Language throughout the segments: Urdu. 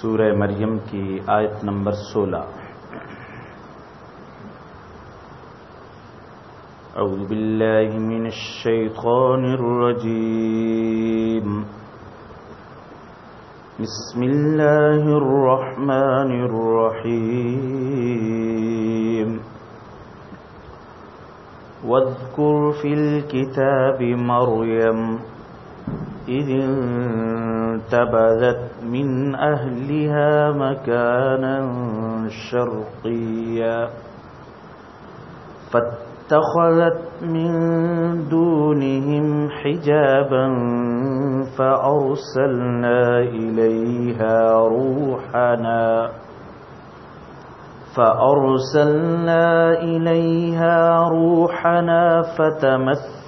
سورہ مریم کی آیت نمبر سولہ۔ أعوذ بالله من الشيطان الرجيم بسم الله الرحمن الرحيم واذكر في الكتاب مريم إذ انتبذت من أهلها مكانا شرقيا. فاتخذت من دونهم حجابا فأرسلنا إليها روحنا. فأرسلنا إليها روحنا فتمثل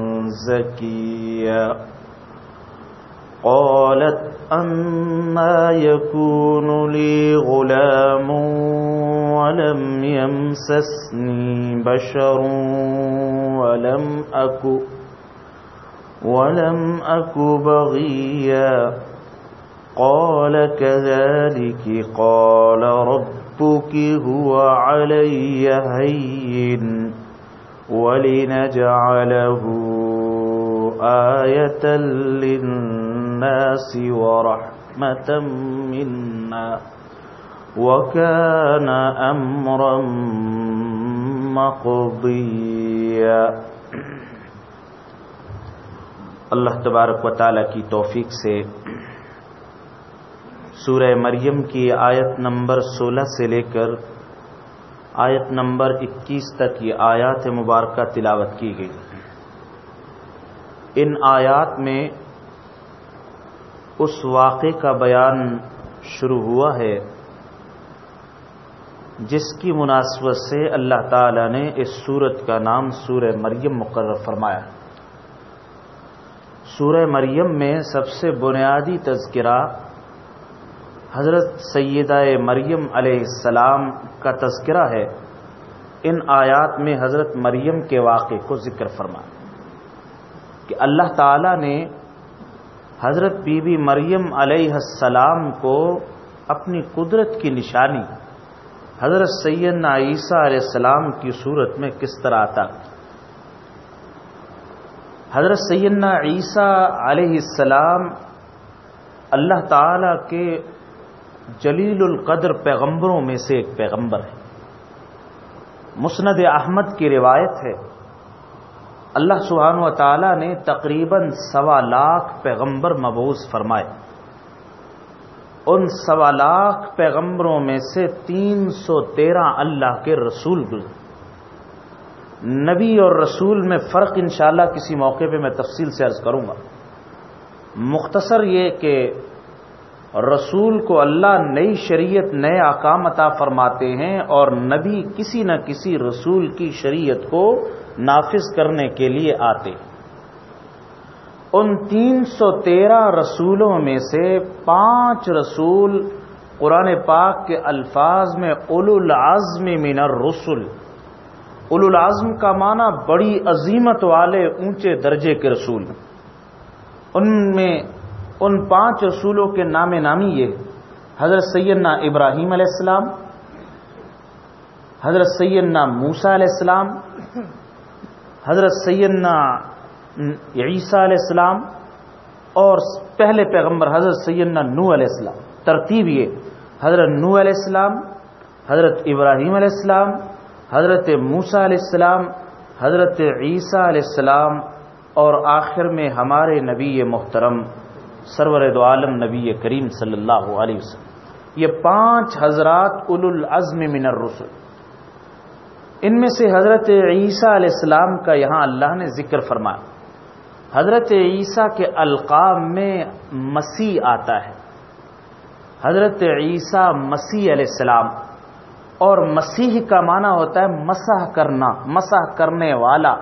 زكيا. قالت أما يكون لي غلام ولم يمسسني بشر ولم أك ولم أك بغيا. قال كذلك. قال ربك هو علي هين ولنجعله آية للناس ورحمة منا وكان أمرا مقضيا. اللہ تبارک و تعالی کی توفیق سے سورہ مریم کی آیت نمبر سولہ سے لے کر آیت نمبر اکیس تک یہ آیات مبارکہ تلاوت کی گئی۔ ان آیات میں اس واقعے کا بیان شروع ہوا ہے، جس کی مناسبت سے اللہ تعالی نے اس سورت کا نام سورہ مریم مقرر فرمایا۔ سورہ مریم میں سب سے بنیادی تذکرہ حضرت سیدہ مریم علیہ السلام کا تذکرہ ہے۔ ان آیات میں حضرت مریم کے واقعے کو ذکر فرما کہ اللہ تعالی نے حضرت بی بی مریم علیہ السلام کو اپنی قدرت کی نشانی حضرت سیدنا عیسیٰ علیہ السلام کی صورت میں کس طرح آتا حضرت سیدنا عیسیٰ علیہ السلام اللہ تعالی کے جلیل القدر پیغمبروں میں سے ایک پیغمبر ہے مسند احمد کی روایت ہے اللہ سبحانہ و تعالی نے تقریباً سوا لاکھ پیغمبر مبوس فرمائے۔ ان سوا لاکھ پیغمبروں میں سے تین سو تیرہ اللہ کے رسول گزرے۔ نبی اور رسول میں فرق انشاءاللہ کسی موقع پہ میں تفصیل سے عرض کروں گا۔ مختصر یہ کہ رسول کو اللہ نئی شریعت، نئے آکام عطا فرماتے ہیں اور نبی کسی نہ کسی رسول کی شریعت کو نافذ کرنے کے لیے آتے۔ ان تین سو تیرہ رسولوں میں سے پانچ رسول قرآن پاک کے الفاظ میں اولو العزم من الرسل۔ اولو العزم کا معنی بڑی عظیمت والے اونچے درجے کے رسول۔ ان میں ان پانچ رسولوں کے نام نامی یہ حضرت سیدنا ابراہیم علیہ السلام، حضرت سیدنا موسا علیہ السلام حضرت سیدنا عیسیٰ علیہ السلام اور پہلے پیغمبر حضرت سیدنا نو علیہ السلام۔ ترتیب یہ، حضرت نو علیہ السلام، حضرت ابراہیم علیہ السلام، حضرت موسا علیہ السلام، حضرت عیسیٰ علیہ السلام، اور آخر میں ہمارے نبی محترم، سرور دو عالم نبی کریم صلی اللہ علیہ وسلم۔ یہ پانچ حضرات اول العزم من الرسل۔ ان میں سے حضرت عیسیٰ علیہ السلام کا یہاں اللہ نے ذکر فرمایا۔ حضرت عیسیٰ کے القاب میں مسیح آتا ہے۔ حضرت عیسیٰ مسیح علیہ السلام۔ اور مسیح کا معنی ہوتا ہے مسح کرنا، مسح کرنے والا۔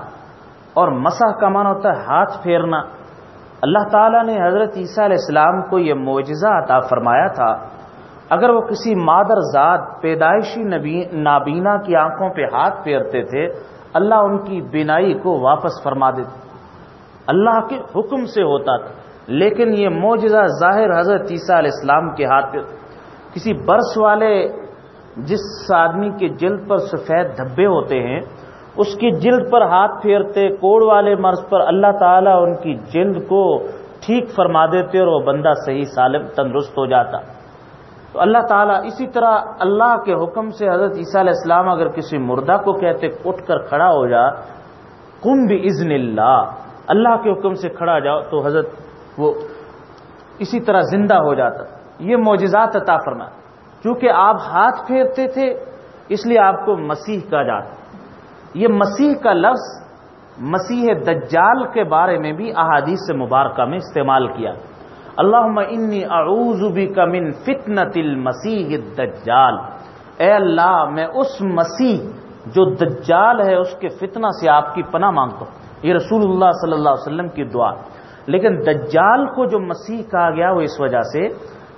اور مسح کا معنی ہوتا ہے ہاتھ پھیرنا۔ اللہ تعالیٰ نے حضرت عیسیٰ علیہ السلام کو یہ معجزہ عطا فرمایا تھا اگر وہ کسی مادر ذات، پیدائشی نابینا کی آنکھوں پہ ہاتھ پھیرتے تھے، اللہ ان کی بینائی کو واپس فرما دیتے اللہ کے حکم سے ہوتا تھا، لیکن یہ معجزہ ظاہر حضرت عیسیٰ علیہ السلام کے ہاتھ پہ کسی برس والے جس آدمی کے جلد پر سفید دھبے ہوتے ہیں، اس کی جلد پر ہاتھ پھیرتے، کوڑ والے مرض پر اللہ تعالیٰ ان کی جلد کو ٹھیک فرما دیتے اور وہ بندہ صحیح سالم تندرست ہو جاتا۔ تو اللہ تعالیٰ اسی طرح اللہ کے حکم سے حضرت عیسیٰ علیہ السلام اگر کسی مردہ کو کہتے اٹھ کر کھڑا ہو جا کم بھی ازن اللہ اللہ کے حکم سے کھڑا جاؤ، تو حضرت وہ اسی طرح زندہ ہو جاتا۔ یہ معجزات عطا فرما چونکہ آپ ہاتھ پھیرتے تھے، اس لیے آپ کو مسیح کہا جاتا۔ یہ مسیح کا لفظ مسیح دجال کے بارے میں بھی احادیث سے مبارکہ میں استعمال کیا۔ اللہ انی اعوذ بک من فتنة المسیح الدجال۔ اے اللہ، میں اس مسیح جو دجال ہے، اس کے فتنہ سے آپ کی پناہ مانگتا ہوں۔ یہ رسول اللہ صلی اللہ علیہ وسلم کی دعا۔ لیکن دجال کو جو مسیح کہا گیا، وہ اس وجہ سے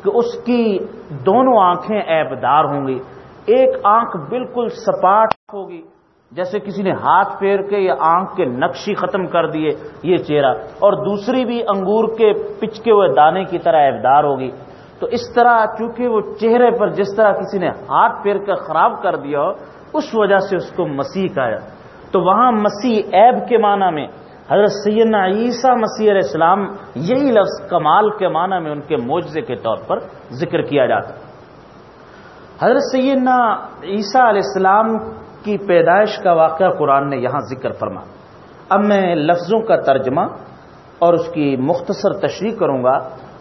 کہ اس کی دونوں آنکھیں ایبدار ہوں گی۔ ایک آنکھ بالکل سپاٹ ہوگی۔ جیسے کسی نے ہاتھ پھیر کے یا آنکھ کے نقشی ختم کر دیے، یہ چہرہ۔ اور دوسری بھی انگور کے پچکے ہوئے دانے کی طرح ایبدار ہوگی۔ تو اس طرح چونکہ وہ چہرے پر جس طرح کسی نے ہاتھ پھیر کر خراب کر دیا ہو، اس وجہ سے اس کو مسیح کہا۔ تو وہاں مسیح ایب کے معنی میں حضرت سیدنا عیسیٰ مسیح علیہ السلام یہی لفظ کمال کے معنی میں ان کے معجزے کے طور پر ذکر کیا جاتا۔ حضرت سیدنا عیسیٰ علیہ السلام کی پیدائش کا واقعہ قرآن نے یہاں ذکر فرما۔ اب میں لفظوں کا ترجمہ اور اس کی مختصر تشریح کروں گا۔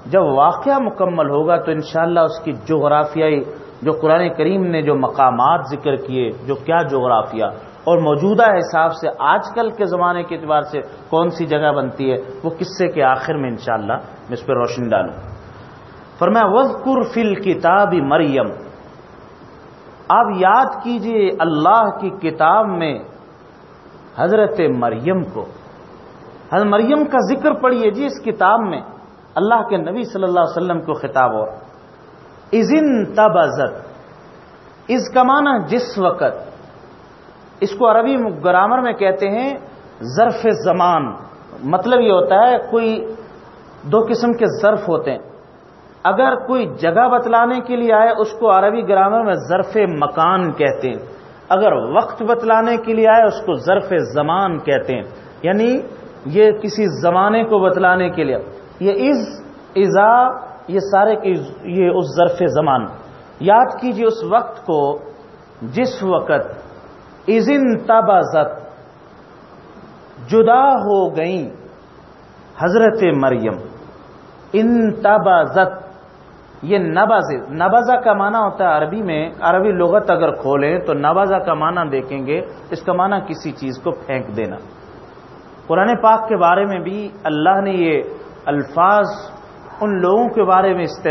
جب واقعہ مکمل ہوگا تو انشاءاللہ اس کی جغرافیائی جو قرآن کریم نے جو مقامات ذکر کیے، جو کیا جغرافیہ اور موجودہ حساب سے آج کل کے زمانے کے اعتبار سے کون سی جگہ بنتی ہے، وہ قصے کے آخر میں انشاءاللہ میں اس پہ روشنی ڈالوں۔ فرمایا وزقر فل کتاب مریم آپ یاد کیجیے اللہ کی کتاب میں حضرت مریم کو۔ حضرت مریم کا ذکر پڑھیے جی اس کتاب میں۔ اللہ کے نبی صلی اللہ علیہ وسلم کو خطاب ہو ازن تبزت اس کا معنی جس وقت۔ اس کو عربی گرامر میں کہتے ہیں ظرف زمان۔ مطلب یہ ہوتا ہے کوئی دو قسم کے ظرف ہوتے ہیں۔ اگر کوئی جگہ بتلانے کے لیے آئے، اس کو عربی گرامر میں ظرف مکان کہتے ہیں۔ اگر وقت بتلانے کے لیے آئے، اس کو ظرف زمان کہتے ہیں۔ یعنی یہ کسی زمانے کو بتلانے کے لیے۔ یہ از، ازا، یہ سارے یہ اس ظرف زمان۔ یاد کیجیے اس وقت کو جس وقت ازن تبازت جدا ہو گئیں حضرت مریم۔ ان تبازت یہ نباز نبازا کا معنی ہوتا ہے عربی میں، عربی لغت اگر کھولیں تو نبازا کا معنی دیکھیں گے، اس کا معنی کسی چیز کو پھینک دینا۔ قرآن پاک کے بارے میں بھی اللہ نے یہ الفاظ ان لوگوں کے بارے میں استعمال